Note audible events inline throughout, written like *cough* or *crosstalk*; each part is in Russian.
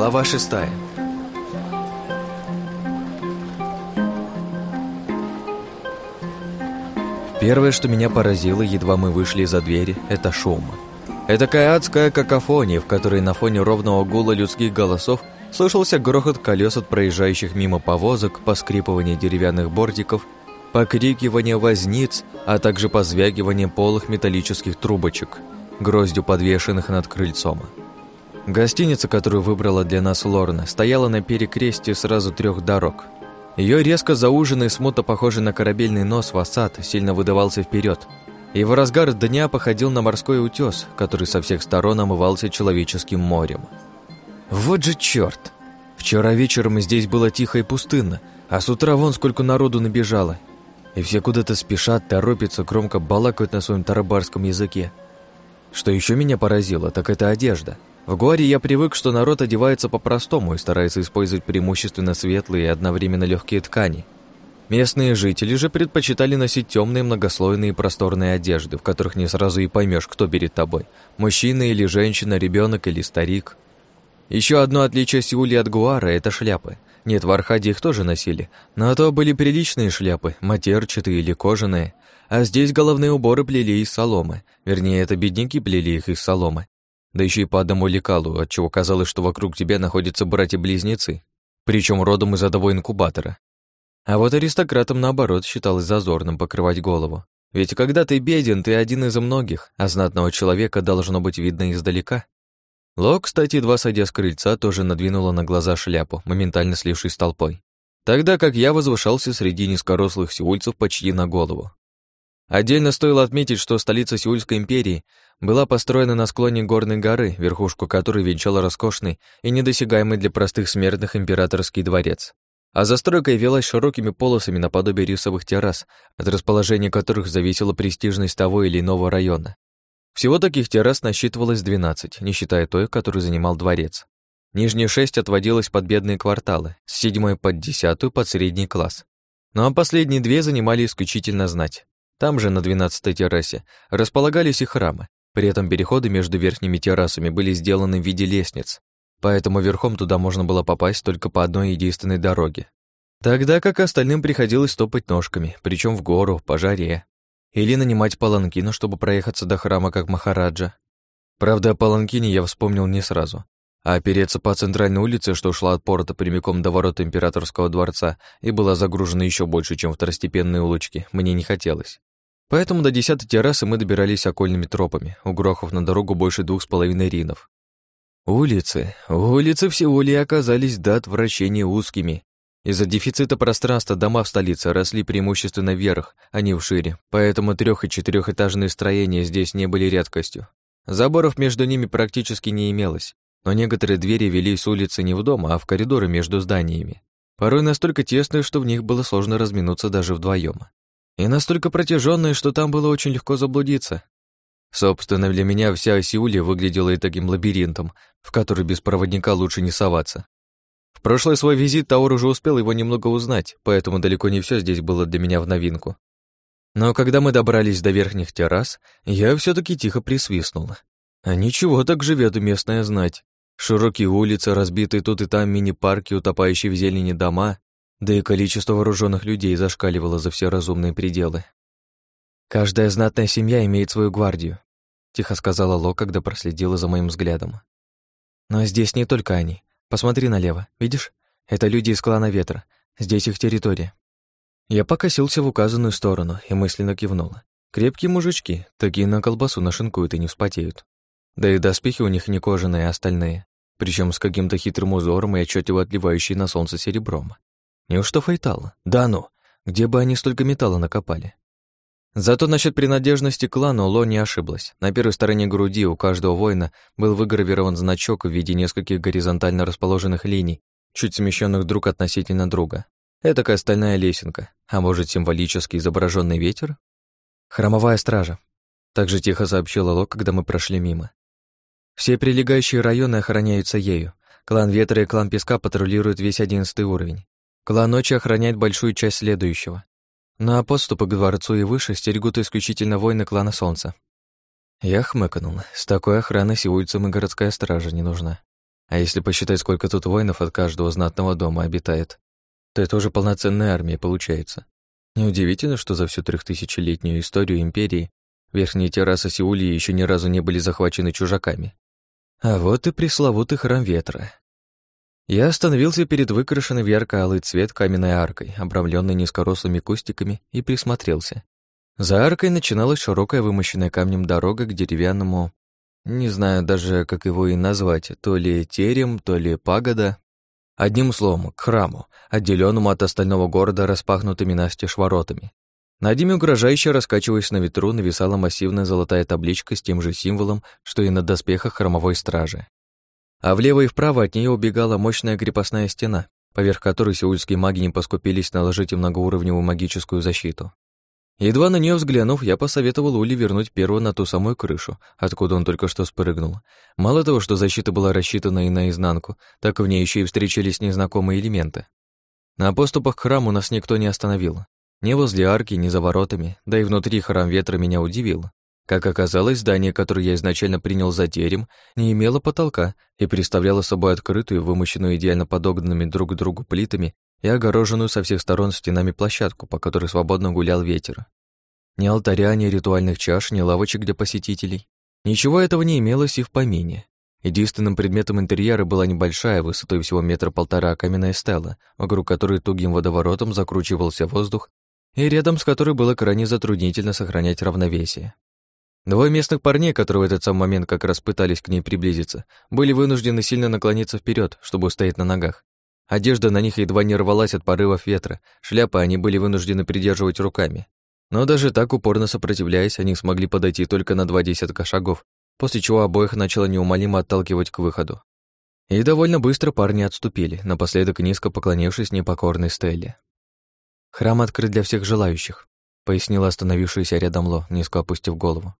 Глава шестая. Первое, что меня поразило, едва мы вышли из-за двери, это шум. Это такая адская какофония, в которой на фоне ровного гула людских голосов слышался грохот колес от проезжающих мимо повозок, поскрипывание деревянных бортиков, покрикивание возниц, а также позвягивание полых металлических трубочек, гроздью подвешенных над крыльцом. Гостиница, которую выбрала для нас Лорна, стояла на перекрестии сразу трех дорог. Ее резко зауженный, смутно похожий на корабельный нос фасад сильно выдавался вперед. В разгар дня походил на морской утес, который со всех сторон омывался человеческим морем. Вот же черт! Вчера вечером здесь было тихо и пустынно, а с утра вон сколько народу набежало. И все куда-то спешат, торопятся, громко балакают на своем тарабарском языке. Что еще меня поразило, так это одежда – в Гуаре я привык, что народ одевается по-простому и старается использовать преимущественно светлые и одновременно легкие ткани. Местные жители же предпочитали носить темные многослойные просторные одежды, в которых не сразу и поймешь, кто перед тобой – мужчина или женщина, ребенок или старик. Еще одно отличие Сеули от Гуара – это шляпы. Нет, в Архаде их тоже носили, но то были приличные шляпы, матерчатые или кожаные, а здесь головные уборы плели из соломы, вернее, это бедняки плели их из соломы, да еще и по одному лекалу, отчего казалось, что вокруг тебя находятся братья-близнецы, причем родом из одного инкубатора. А вот аристократам, наоборот, считалось зазорным покрывать голову. Ведь когда ты беден, ты один из многих, а знатного человека должно быть видно издалека. Ло, кстати, едва сойдя с крыльца, тоже надвинула на глаза шляпу, моментально слившись толпой. Тогда как я возвышался среди низкорослых сеульцев почти на голову. Отдельно стоило отметить, что столица Сеульской империи была построена на склоне горной горы, верхушку которой венчал роскошный и недосягаемый для простых смертных императорский дворец. А застройка велась широкими полосами наподобие рисовых террас, от расположения которых зависела престижность того или иного района. Всего таких террас насчитывалось 12, не считая той, которую занимал дворец. Нижние шесть отводилось под бедные кварталы, с седьмой под десятую под средний класс. Ну а последние две занимали исключительно знать. Там же, на двенадцатой террасе, располагались и храмы. При этом переходы между верхними террасами были сделаны в виде лестниц, поэтому верхом туда можно было попасть только по одной единственной дороге. Тогда как остальным приходилось топать ножками, причем в гору, по жаре. Или нанимать паланкину, чтобы проехаться до храма, как Махараджа. Правда, о паланкине я вспомнил не сразу. А опереться по центральной улице, что шла от порта прямиком до ворот императорского дворца и была загружена еще больше, чем второстепенные улочки, мне не хотелось. Поэтому до десятой террасы мы добирались окольными тропами, угрохав на дорогу больше двух с половиной ринов. Улицы, улицы в Сеуле оказались до отвращения узкими. Из-за дефицита пространства дома в столице росли преимущественно вверх, а не вшире, поэтому трех- и четырехэтажные строения здесь не были редкостью. Заборов между ними практически не имелось, но некоторые двери вели с улицы не в дом, а в коридоры между зданиями. Порой настолько тесные, что в них было сложно разминуться даже вдвоем и настолько протяженные, что там было очень легко заблудиться. Собственно, для меня вся Сеулья выглядела и таким лабиринтом, в который без проводника лучше не соваться. В прошлый свой визит Таур уже успел его немного узнать, поэтому далеко не все здесь было для меня в новинку. Но когда мы добрались до верхних террас, я все таки тихо присвистнул. А ничего так живет местная знать. Широкие улицы, разбитые тут и там мини-парки, утопающие в зелени дома, да и количество вооруженных людей зашкаливало за все разумные пределы. «Каждая знатная семья имеет свою гвардию», — тихо сказала Ло, когда проследила за моим взглядом. «Но здесь не только они. Посмотри налево, видишь? Это люди из клана Ветра. Здесь их территория». Я покосился в указанную сторону и мысленно кивнула. Крепкие мужички, такие на колбасу нашинкуют и не вспотеют. Да и доспехи у них не кожаные, а стальные, причем с каким-то хитрым узором и отчетливо отливающий на солнце серебром. Неужто фейтал? Да ну, где бы они столько металла накопали? Зато насчет принадлежности к клану Ло не ошиблась. На первой стороне груди у каждого воина был выгравирован значок в виде нескольких горизонтально расположенных линий, чуть смещенных друг относительно друга. Этакая стальная лесенка, а может, символически изображенный ветер? Хромовая стража. Так же тихо сообщила Ло, когда мы прошли мимо. Все прилегающие районы охраняются ею. Клан Ветра и клан Песка патрулируют весь одиннадцатый уровень. Клан Ночи охраняет большую часть следующего. На подступы к дворцу и выше стерегут исключительно воины клана Солнца. Я хмыкнул. С такой охраной сеульцам и городская стража не нужна. А если посчитать, сколько тут воинов от каждого знатного дома обитает, то это уже полноценная армия получается. Неудивительно, что за всю трехтысячелетнюю историю империи верхние террасы Сеулии еще ни разу не были захвачены чужаками. А вот и пресловутый храм ветра. Я остановился перед выкрашенной в ярко-алый цвет каменной аркой, обрамленной низкорослыми кустиками, и присмотрелся. За аркой начиналась широкая вымощенная камнем дорога к деревянному не знаю даже, как его и назвать, то ли терем, то ли пагода. Одним словом, к храму, отделенному от остального города распахнутыми настежь воротами. Над ними угрожающе раскачиваясь на ветру, нависала массивная золотая табличка с тем же символом, что и на доспехах храмовой стражи. А влево и вправо от нее убегала мощная крепостная стена, поверх которой сеульские маги не поскупились наложить многоуровневую магическую защиту. Едва на нее взглянув, я посоветовал Ули вернуть первого на ту самую крышу, откуда он только что спрыгнул. Мало того, что защита была рассчитана и наизнанку, так в ней еще и встречались незнакомые элементы. На поступах к храму нас никто не остановил. Ни возле арки, ни за воротами, да и внутри храм ветра меня удивил. Как оказалось, здание, которое я изначально принял за терем, не имело потолка и представляло собой открытую, вымощенную идеально подогнанными друг к другу плитами и огороженную со всех сторон стенами площадку, по которой свободно гулял ветер. Ни алтаря, ни ритуальных чаш, ни лавочек для посетителей. Ничего этого не имелось и в помине. Единственным предметом интерьера была небольшая, высотой всего метра полтора, каменная стела, вокруг которой тугим водоворотом закручивался воздух, и рядом с которой было крайне затруднительно сохранять равновесие. Двое местных парней, которые в этот самый момент как раз пытались к ней приблизиться, были вынуждены сильно наклониться вперед, чтобы устоять на ногах, Одежда на них едва не рвалась от порывов ветра, шляпы они были вынуждены придерживать руками. Но даже так, упорно сопротивляясь, они смогли подойти только на два десятка шагов, после чего обоих начало неумолимо отталкивать к выходу. И довольно быстро парни отступили, напоследок низко поклонившись непокорной Стелле. «Храм открыт для всех желающих», — пояснила остановившаяся рядом Ло, низко опустив голову.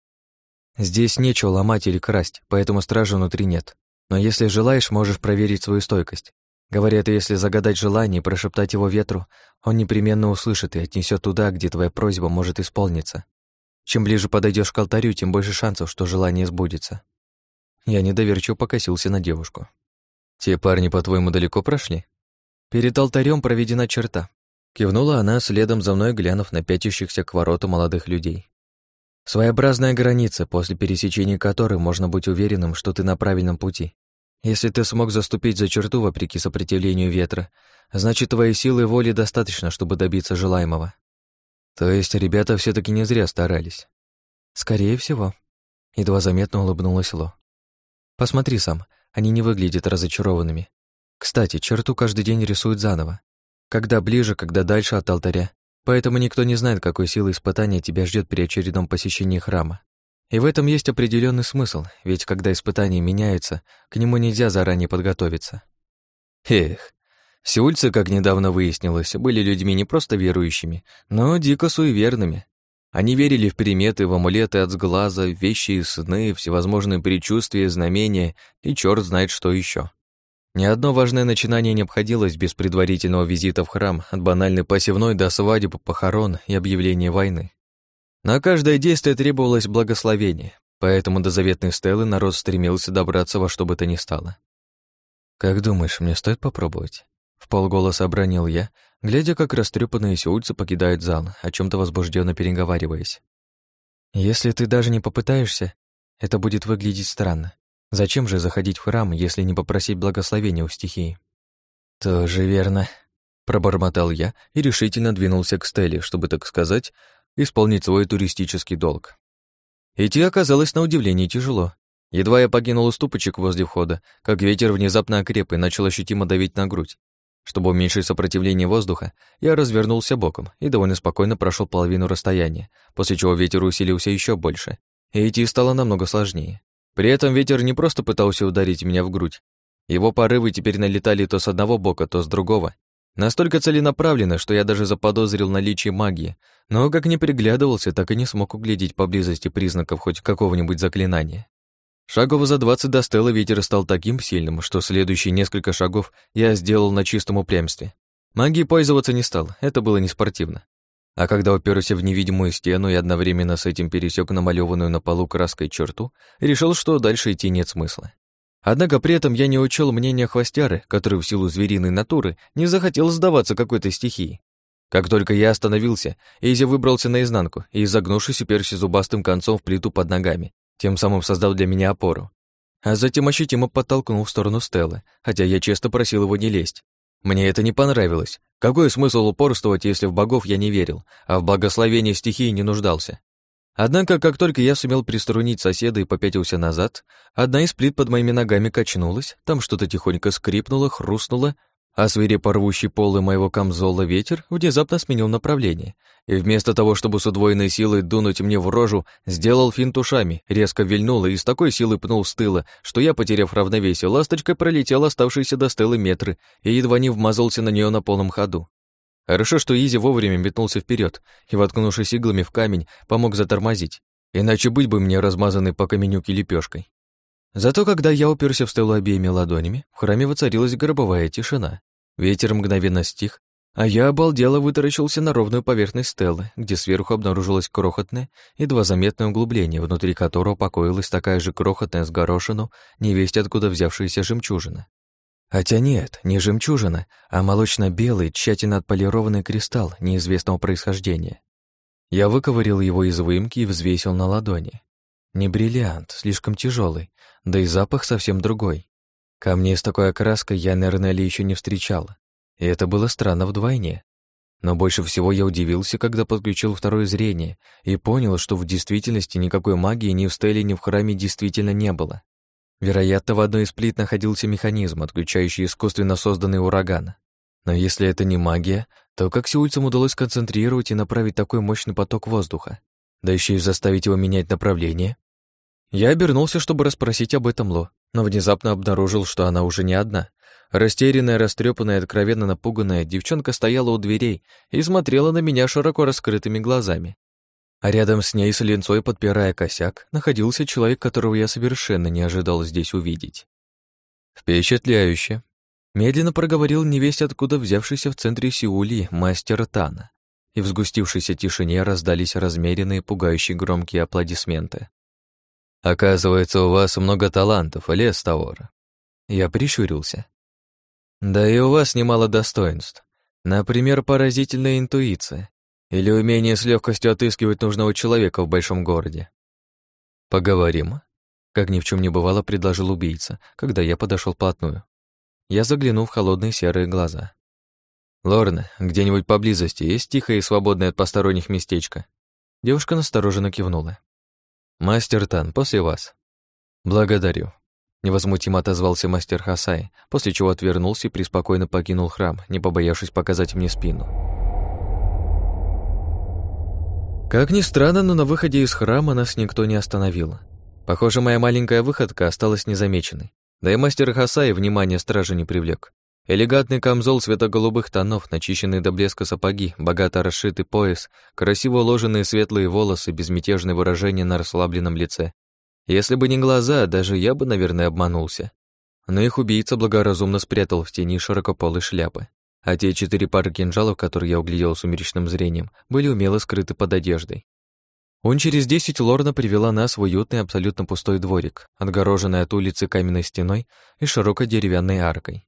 «Здесь нечего ломать или красть, поэтому стражи внутри нет. Но если желаешь, можешь проверить свою стойкость. Говорят, если загадать желание и прошептать его ветру, он непременно услышит и отнесет туда, где твоя просьба может исполниться. Чем ближе подойдешь к алтарю, тем больше шансов, что желание сбудется. Я недоверчиво покосился на девушку. Те парни, по-твоему, далеко прошли? Перед алтарем проведена черта. Кивнула она, следом за мной глянув на пятящихся к вороту молодых людей. Своеобразная граница, после пересечения которой можно быть уверенным, что ты на правильном пути. Если ты смог заступить за черту вопреки сопротивлению ветра, значит, твоей силы воли достаточно, чтобы добиться желаемого. То есть ребята все таки не зря старались. Скорее всего. Едва заметно улыбнулась Ло. Посмотри сам, они не выглядят разочарованными. Кстати, черту каждый день рисуют заново. Когда ближе, когда дальше от алтаря. Поэтому никто не знает, какой силы испытания тебя ждет при очередном посещении храма. И в этом есть определенный смысл, ведь когда испытания меняются, к нему нельзя заранее подготовиться. Эх, сеульцы, как недавно выяснилось, были людьми не просто верующими, но дико суеверными. Они верили в приметы, в амулеты от сглаза, вещи и сны, всевозможные предчувствия, знамения и черт знает что еще. Ни одно важное начинание не обходилось без предварительного визита в храм, от банальной посевной до свадеб, похорон и объявления войны. На каждое действие требовалось благословение, поэтому до заветной стелы народ стремился добраться во что бы то ни стало. «Как думаешь, мне стоит попробовать?» В полголоса обронил я, глядя, как растрепанные сеульцы покидают зал, о чем то возбужденно переговариваясь. «Если ты даже не попытаешься, это будет выглядеть странно. Зачем же заходить в храм, если не попросить благословения у стихии?» «Тоже верно», — пробормотал я и решительно двинулся к стеле, чтобы, так сказать, исполнить свой туристический долг. Идти оказалось на удивление тяжело. Едва я покинул уступочек возле входа, как ветер внезапно окреп и начал ощутимо давить на грудь. Чтобы уменьшить сопротивление воздуха, я развернулся боком и довольно спокойно прошел половину расстояния, после чего ветер усилился еще больше, и идти стало намного сложнее. При этом ветер не просто пытался ударить меня в грудь. Его порывы теперь налетали то с одного бока, то с другого, Настолько целенаправленно, что я даже заподозрил наличие магии, но как не приглядывался, так и не смог углядеть поблизости признаков хоть какого-нибудь заклинания. Шагов за двадцать до стелы ветер стал таким сильным, что следующие несколько шагов я сделал на чистом упрямстве. Магией пользоваться не стал, это было неспортивно. А когда уперся в невидимую стену и одновременно с этим пересек намалеванную на полу краской черту, решил, что дальше идти нет смысла. Однако при этом я не учел мнения хвостяры, который в силу звериной натуры не захотел сдаваться какой-то стихии. Как только я остановился, Изи выбрался наизнанку и, изогнувшись, уперся зубастым концом в плиту под ногами, тем самым создав для меня опору. А затем ощутимо подтолкнул в сторону Стеллы, хотя я честно просил его не лезть. Мне это не понравилось. Какой смысл упорствовать, если в богов я не верил, а в благословении стихии не нуждался? Однако, как только я сумел приструнить соседа и попятился назад, одна из плит под моими ногами качнулась, там что-то тихонько скрипнуло, хрустнуло, а свирепо рвущий полы моего камзола ветер внезапно сменил направление, и вместо того, чтобы с удвоенной силой дунуть мне в рожу, сделал финт ушами, резко вильнул и с такой силой пнул с тыла, что я, потеряв равновесие, ласточкой пролетел оставшиеся до стелы метры и едва не вмазался на нее на полном ходу. Хорошо, что Изи вовремя метнулся вперед и, воткнувшись иглами в камень, помог затормозить, иначе быть бы мне размазанной по каменюке лепешкой. Зато когда я уперся в стелу обеими ладонями, в храме воцарилась гробовая тишина. Ветер мгновенно стих, а я обалдело вытаращился на ровную поверхность стелы, где сверху обнаружилось крохотное, едва заметное углубление, внутри которого покоилась такая же крохотная с горошину, невесть откуда взявшаяся жемчужина. Хотя нет, не жемчужина, а молочно-белый, тщательно отполированный кристалл неизвестного происхождения. Я выковырил его из выемки и взвесил на ладони. Не бриллиант, слишком тяжелый, да и запах совсем другой. Камней с такой окраской я на Эрнеле еще не встречала, и это было странно вдвойне. Но больше всего я удивился, когда подключил второе зрение и понял, что в действительности никакой магии ни в стеле, ни в храме действительно не было. Вероятно, в одной из плит находился механизм, отключающий искусственно созданный ураган. Но если это не магия, то как сеульцам удалось концентрировать и направить такой мощный поток воздуха? Да еще и заставить его менять направление? Я обернулся, чтобы расспросить об этом Ло, но внезапно обнаружил, что она уже не одна. Растерянная, растрепанная, откровенно напуганная девчонка стояла у дверей и смотрела на меня широко раскрытыми глазами. А рядом с ней, с линцой подпирая косяк, находился человек, которого я совершенно не ожидал здесь увидеть. «Впечатляюще!» Медленно проговорил невесть, откуда взявшийся в центре Сеули мастер Тана, и в сгустившейся тишине раздались размеренные, пугающие громкие аплодисменты. Оказывается, у вас много талантов, лес Тавора. Я прищурился. Да и у вас немало достоинств. Например, поразительная интуиция или умение с легкостью отыскивать нужного человека в большом городе. Поговорим. Как ни в чем не бывало, предложил убийца, когда я подошел плотную. Я заглянул в холодные серые глаза. «Лорна, где-нибудь поблизости есть тихое и свободное от посторонних местечко?» Девушка настороженно кивнула. «Мастер Тан, после вас». «Благодарю», — невозмутимо отозвался мастер Хасай, после чего отвернулся и преспокойно покинул храм, не побоявшись показать мне спину. Как ни странно, но на выходе из храма нас никто не остановил. Похоже, моя маленькая выходка осталась незамеченной. Да и мастер Хасай внимание стражи не привлек. Элегантный камзол светло-голубых тонов, начищенные до блеска сапоги, богато расшитый пояс, красиво уложенные светлые волосы, безмятежное выражение на расслабленном лице. Если бы не глаза, даже я бы, наверное, обманулся. Но их убийца благоразумно спрятал в тени широкополой шляпы. А те четыре пары кинжалов, которые я углядел сумеречным зрением, были умело скрыты под одеждой. Он через десять лорна привела нас в уютный, абсолютно пустой дворик, отгороженный от улицы каменной стеной и широкой деревянной аркой.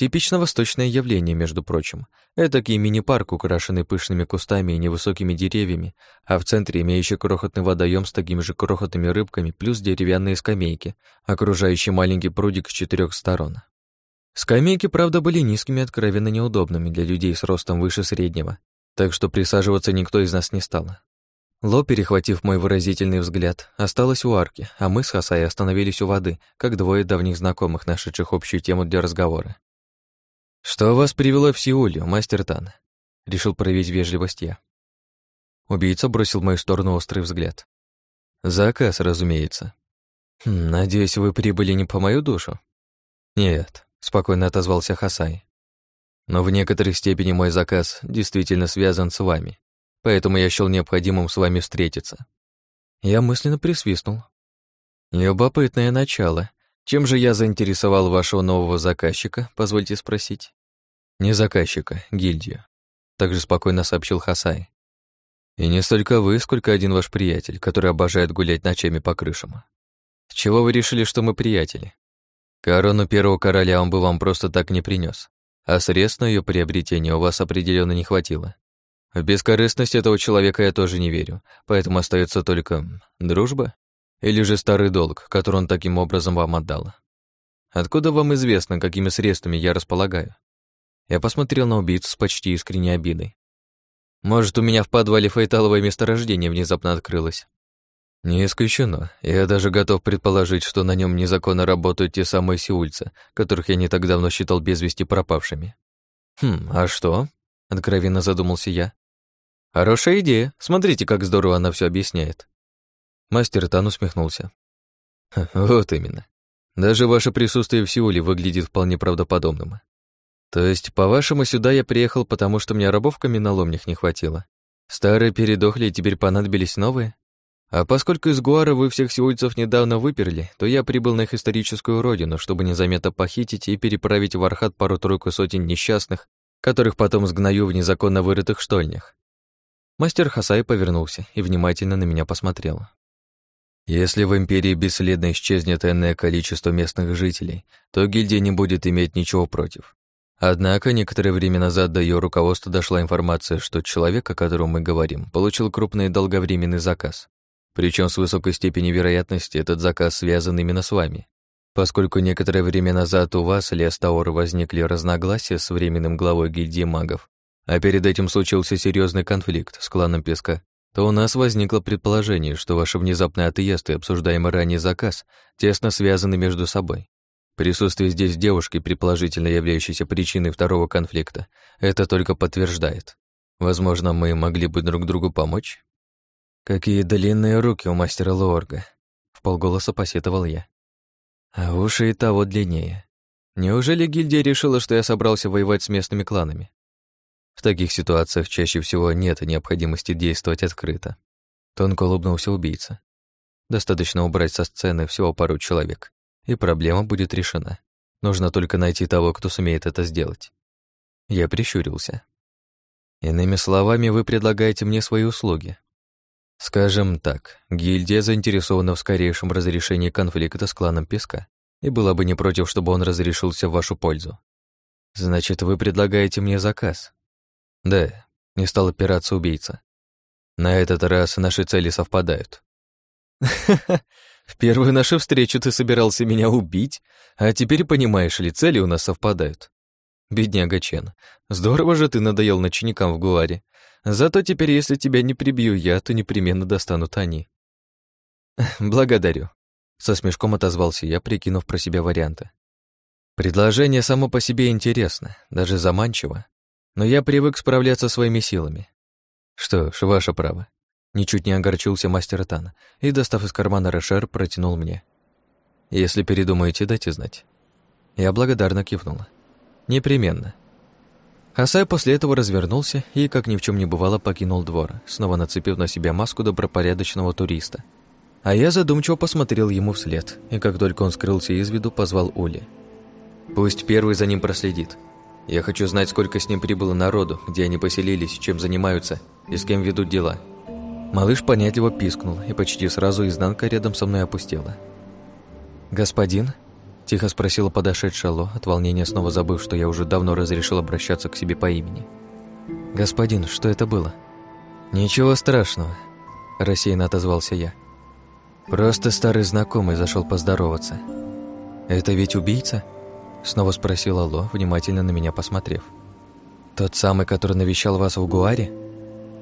Типично восточное явление, между прочим. Этакий мини-парк, украшенный пышными кустами и невысокими деревьями, а в центре имеющий крохотный водоем с такими же крохотными рыбками, плюс деревянные скамейки, окружающий маленький прудик с четырех сторон. Скамейки, правда, были низкими, откровенно неудобными для людей с ростом выше среднего, так что присаживаться никто из нас не стал. Ло, перехватив мой выразительный взгляд, осталась у арки, а мы с Хасай остановились у воды, как двое давних знакомых, нашедших общую тему для разговора. «Что вас привело в Сеуле, мастер Тан?» Решил проявить вежливость я. Убийца бросил в мою сторону острый взгляд. «Заказ, разумеется. Хм, надеюсь, вы прибыли не по мою душу?» «Нет», — спокойно отозвался Хасай. «Но в некоторой степени мой заказ действительно связан с вами, поэтому я счел необходимым с вами встретиться». Я мысленно присвистнул. Любопытное начало, чем же я заинтересовал вашего нового заказчика, позвольте спросить? Не заказчика, гильдию. Также спокойно сообщил Хасай. И не столько вы, сколько один ваш приятель, который обожает гулять ночами по крышам. С чего вы решили, что мы приятели? Корону первого короля он бы вам просто так не принес, а средств на ее приобретение у вас определенно не хватило. В бескорыстность этого человека я тоже не верю, поэтому остается только дружба или же старый долг, который он таким образом вам отдал. Откуда вам известно, какими средствами я располагаю? Я посмотрел на убийцу с почти искренней обидой. Может, у меня в подвале фейталовое месторождение внезапно открылось? Не исключено. Я даже готов предположить, что на нем незаконно работают те самые сеульцы, которых я не так давно считал без вести пропавшими. Хм, а что? Откровенно задумался я. Хорошая идея. Смотрите, как здорово она все объясняет. Мастер Тан усмехнулся. Вот именно. Даже ваше присутствие в Сеуле выглядит вполне правдоподобным. То есть, по-вашему, сюда я приехал, потому что мне рабов каменоломнях не хватило? Старые передохли, и теперь понадобились новые? А поскольку из Гуара вы всех сеульцев недавно выперли, то я прибыл на их историческую родину, чтобы незаметно похитить и переправить в Архат пару-тройку сотен несчастных, которых потом сгною в незаконно вырытых штольнях. Мастер Хасай повернулся и внимательно на меня посмотрел. Если в Империи бесследно исчезнет энное количество местных жителей, то гильдия не будет иметь ничего против. Однако некоторое время назад до ее руководства дошла информация, что человек, о котором мы говорим, получил крупный долговременный заказ. Причем с высокой степенью вероятности этот заказ связан именно с вами. Поскольку некоторое время назад у вас, Лес Таор, возникли разногласия с временным главой гильдии магов, а перед этим случился серьезный конфликт с кланом Песка, то у нас возникло предположение, что ваш внезапный отъезд и обсуждаемый ранее заказ тесно связаны между собой. Присутствие здесь девушки, предположительно являющейся причиной второго конфликта, это только подтверждает. Возможно, мы могли бы друг другу помочь? Какие длинные руки у мастера Лорга, в полголоса посетовал я. А уши и того длиннее. Неужели гильдия решила, что я собрался воевать с местными кланами? В таких ситуациях чаще всего нет необходимости действовать открыто. Тонко улыбнулся убийца. Достаточно убрать со сцены всего пару человек, и проблема будет решена. Нужно только найти того, кто сумеет это сделать. Я прищурился. Иными словами, вы предлагаете мне свои услуги. Скажем так, гильдия заинтересована в скорейшем разрешении конфликта с кланом Песка и была бы не против, чтобы он разрешился в вашу пользу. Значит, вы предлагаете мне заказ? Да, не стал опираться убийца. На этот раз наши цели совпадают. *laughs* В первую нашу встречу ты собирался меня убить, а теперь, понимаешь ли, цели у нас совпадают. Бедняга Чен, здорово же ты надоел ночникам в Гуаре. Зато теперь, если тебя не прибью я, то непременно достанут они. *laughs* Благодарю. Со смешком отозвался я, прикинув про себя варианты. Предложение само по себе интересно, даже заманчиво. Но я привык справляться своими силами. Что ж, ваше право. Ничуть не огорчился мастер Тан и, достав из кармана Рошер, протянул мне. «Если передумаете, дайте знать». Я благодарно кивнула. «Непременно». Хасай после этого развернулся и, как ни в чем не бывало, покинул двор, снова нацепив на себя маску добропорядочного туриста. А я задумчиво посмотрел ему вслед, и как только он скрылся из виду, позвал Ули. «Пусть первый за ним проследит. Я хочу знать, сколько с ним прибыло народу, где они поселились, чем занимаются и с кем ведут дела». Малыш понятливо пискнул, и почти сразу изнанка рядом со мной опустела. «Господин?» – тихо спросила подошедшая Ло, от волнения снова забыв, что я уже давно разрешил обращаться к себе по имени. «Господин, что это было?» «Ничего страшного», – рассеянно отозвался я. «Просто старый знакомый зашел поздороваться». «Это ведь убийца?» – снова спросила Ло, внимательно на меня посмотрев. «Тот самый, который навещал вас в Гуаре?»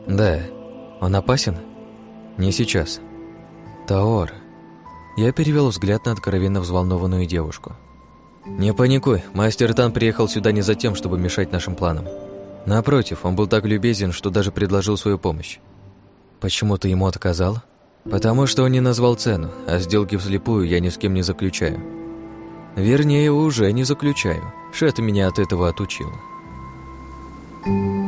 «Да», он опасен? Не сейчас. Таор. Я перевел взгляд на откровенно взволнованную девушку. Не паникуй, мастер Тан приехал сюда не за тем, чтобы мешать нашим планам. Напротив, он был так любезен, что даже предложил свою помощь. Почему ты ему отказал? Потому что он не назвал цену, а сделки вслепую я ни с кем не заключаю. Вернее, уже не заключаю. Шет меня от этого отучил. Thank you.